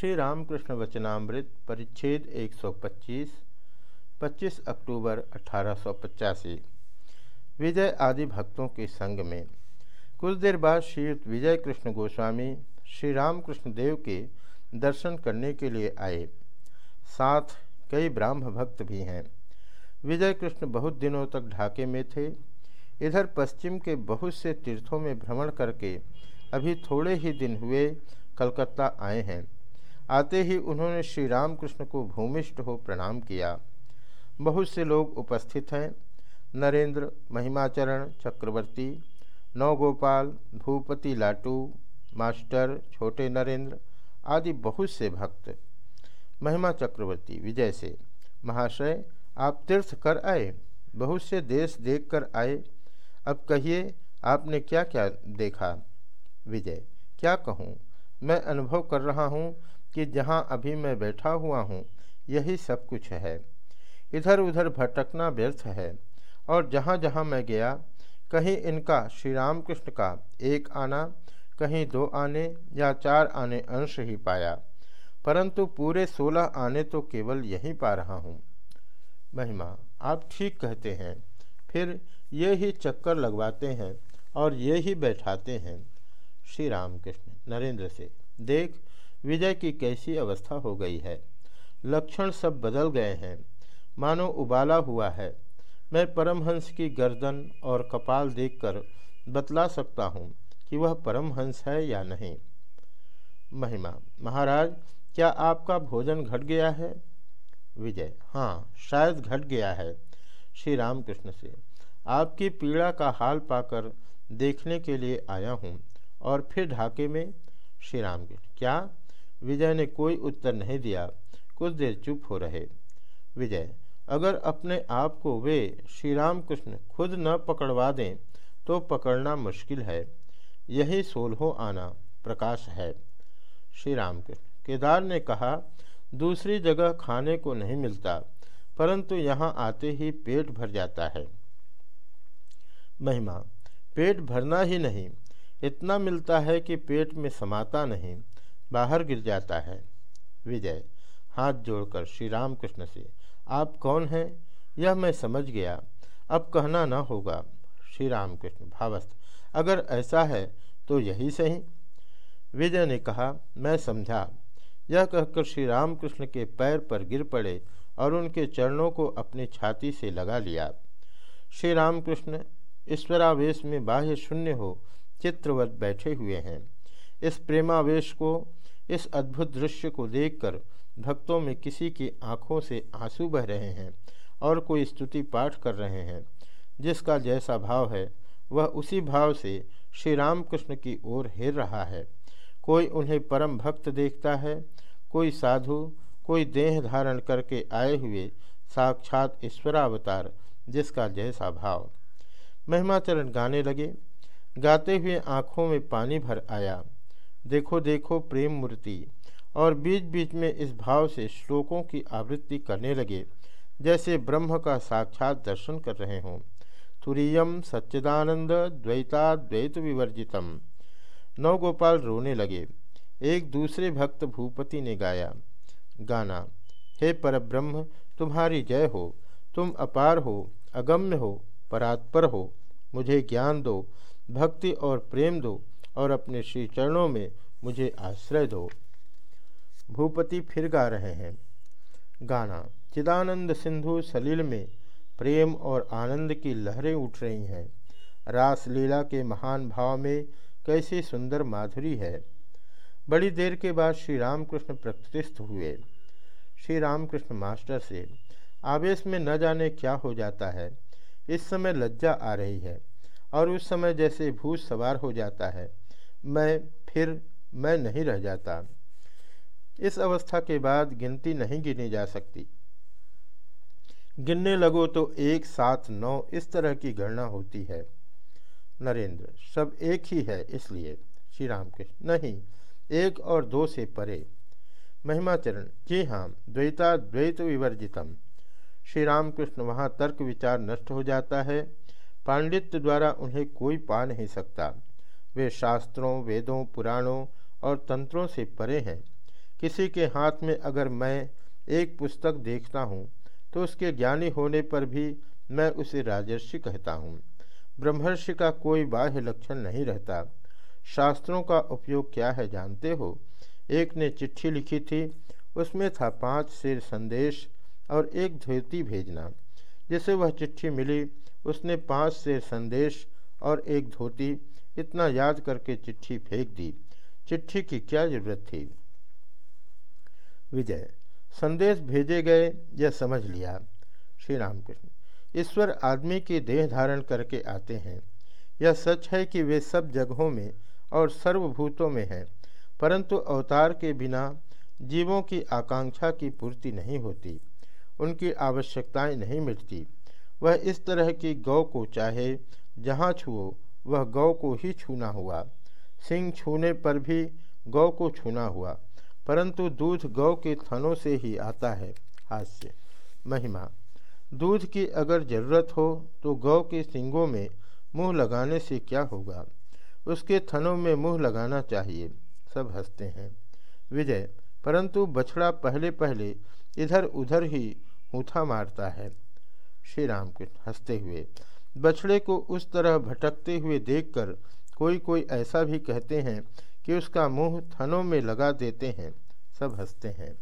श्री रामकृष्ण वचनामृत परिच्छेद 125 25 अक्टूबर अठारह सौ पचासी। विजय आदि भक्तों के संग में कुछ देर बाद श्री विजय कृष्ण गोस्वामी श्री रामकृष्ण देव के दर्शन करने के लिए आए। साथ कई ब्राह्म भक्त भी हैं। विजय कृष्ण बहुत दिनों तक ढाके में थे। इधर पश्चिम के बहुत से तीर्थों में भ्रमण करके अभी थोड़े ही दिन हुए कलकत्ता आए हैं। आते ही उन्होंने श्री रामकृष्ण को भूमिष्ठ हो प्रणाम किया। बहुत से लोग उपस्थित हैं। नरेंद्र, महिमाचरण चक्रवर्ती, नवगोपाल, भूपति लाटू, मास्टर, छोटे नरेंद्र आदि बहुत से भक्त। महिमा चक्रवर्ती, विजय से। महाशय, आप तीर्थ कर आए। बहुत से देश देखकर आए। अब कहिए, आपने क्या क्या देखा? विजय, क्या कहूँ? मैं अनुभव कर रहा हूँ कि जहाँ अभी मैं बैठा हुआ हूँ, यही सब कुछ है। इधर उधर भटकना व्यर्थ है। और जहाँ जहाँ मैं गया, कहीं इनका श्री रामकृष्ण का एक आना, कहीं दो आने या चार आने अंश ही पाया। परंतु पूरे सोलह आने तो केवल यहीं पा रहा हूँ। महिमा, आप ठीक कहते हैं। फिर ये ही चक्कर लगवाते हैं और ये ही बैठाते हैं। श्री रामकृष्ण नरेंद्र से, देख विजय की कैसी अवस्था हो गई है? लक्षण सब बदल गए हैं। मानो उबाला हुआ है। मैं परमहंस की गर्दन और कपाल देखकर बतला सकता हूँ कि वह परमहंस है या नहीं। महिमा, महाराज, क्या आपका भोजन घट गया है? विजय हाँ शायद घट गया है। श्री रामकृष्ण से, आपकी पीड़ा का हाल पाकर देखने के लिए आया हूँ और फिर ढाके में? श्री राम क्या? विजय ने कोई उत्तर नहीं दिया। कुछ देर चुप हो रहे। विजय, अगर अपने आप को वे श्री राम कृष्ण खुद न पकड़वा दें तो पकड़ना मुश्किल है। यही सोलहो आना प्रकाश है। श्री राम कृष्ण केदार ने कहा, दूसरी जगह खाने को नहीं मिलता, परंतु यहाँ आते ही पेट भर जाता है। महिमा, पेट भरना ही नहीं। इतना मिलता है कि पेट में समाता नहीं। बाहर गिर जाता है। विजय, हाथ जोड़कर श्री राम कृष्ण से, आप कौन हैं? यह मैं समझ गया। अब कहना न होगा। श्री राम कृष्ण भावस्थ, अगर ऐसा है तो यही सही? विजय ने कहा, मैं समझा। यह कहकर श्री राम कृष्ण के पैर पर गिर पड़े और उनके चरणों को अपनी छाती से लगा लिया। श्री रामकृष्ण ईश्वरावेश में बाह्य शून्य हो चित्रवत बैठे हुए हैं। इस प्रेमावेश को इस अद्भुत दृश्य को देखकर भक्तों में किसी की आँखों से आँसू बह रहे हैं और कोई स्तुति पाठ कर रहे हैं। जिसका जैसा भाव है, वह उसी भाव से श्री रामकृष्ण की ओर हेर रहा है। कोई उन्हें परम भक्त देखता है, कोई साधु, कोई देह धारण करके आए हुए साक्षात ईश्वरावतार, जिसका जैसा भाव। महिमाचरण गाने लगे। गाते हुए आँखों में पानी भर आया। देखो देखो प्रेम मूर्ति। और बीच बीच में इस भाव से श्लोकों की आवृत्ति करने लगे, जैसे ब्रह्म का साक्षात दर्शन कर रहे हों। तुरीयम सच्चिदानंद द्वैताद्वैत विवर्जितम। नवगोपाल रोने लगे। एक दूसरे भक्त भूपति ने गाया, गाना, हे परब्रह्म, तुम्हारी जय हो। तुम अपार हो, अगम्य हो, परात्पर हो। मुझे ज्ञान दो, भक्ति और प्रेम दो। और अपने श्री चरणों में मुझे आश्रय दो। भूपति फिर गा रहे हैं। गाना। चिदानंद सिंधु सलील में प्रेम और आनंद की लहरें उठ रही हैं। रास लीला के महान भाव में कैसी सुंदर माधुरी है। बड़ी देर के बाद श्री रामकृष्ण प्रतिष्ठ हुए। श्री रामकृष्ण मास्टर से, आवेश में न जाने क्या हो जाता है। इस समय लज्जा आ रही है और उस समय जैसे भूत सवार हो जाता है। मैं फिर मैं नहीं रह जाता। इस अवस्था के बाद गिनती नहीं गिनी जा सकती। गिनने लगो तो एक साथ नौ इस तरह की गणना होती है। नरेंद्र, सब एक ही है इसलिए। श्री राम कृष्ण नहीं, एक और दो से परे। महिमाचरण, जी हाँ द्वैता द्वैत विवर्जितम। श्री रामकृष्ण, वहाँ तर्क विचार नष्ट हो जाता है। पांडित्य द्वारा उन्हें कोई पा नहीं सकता। वे शास्त्रों, वेदों, पुराणों और तंत्रों से परे हैं। किसी के हाथ में अगर मैं एक पुस्तक देखता हूँ तो उसके ज्ञानी होने पर भी मैं उसे राजर्षि कहता हूँ। ब्रह्मर्षि का कोई बाह्य लक्षण नहीं रहता। शास्त्रों का उपयोग क्या है जानते हो? एक ने चिट्ठी लिखी थी, उसमें था पाँच सिर संदेश और एक धोती भेजना। जिसे वह चिट्ठी मिली, उसने पाँच सिर संदेश और एक धोती इतना याद करके चिट्ठी फेंक दी। चिट्ठी की क्या ज़रूरत थी? विजय, संदेश भेजे गए यह समझ लिया? श्री रामकृष्ण ईश्वर आदमी की देह धारण करके आते हैं। यह सच है कि वे सब जगहों में और सर्वभूतों में हैं, परंतु अवतार के बिना जीवों की आकांक्षा की पूर्ति नहीं होती, उनकी आवश्यकताएँ नहीं मिटती। वह इस तरह की गौ को चाहे, जहाँ छुओ वह गौ को ही छूना हुआ। सिंह छूने पर भी गौ को छूना हुआ, परंतु दूध गौ के थनों से ही आता है। हास्य, महिमा। दूध की अगर ज़रूरत हो तो गौ के सिंगों में मुँह लगाने से क्या होगा? उसके थनों में मुँह लगाना चाहिए। सब हँसते हैं। विजय, परंतु बछड़ा पहले पहले इधर उधर ही ऊथा मारता है। श्री राम के हँसते हुए बछड़े को उस तरह भटकते हुए देखकर कोई कोई ऐसा भी कहते हैं कि उसका मुँह थनों में लगा देते हैं, सब हँसते हैं।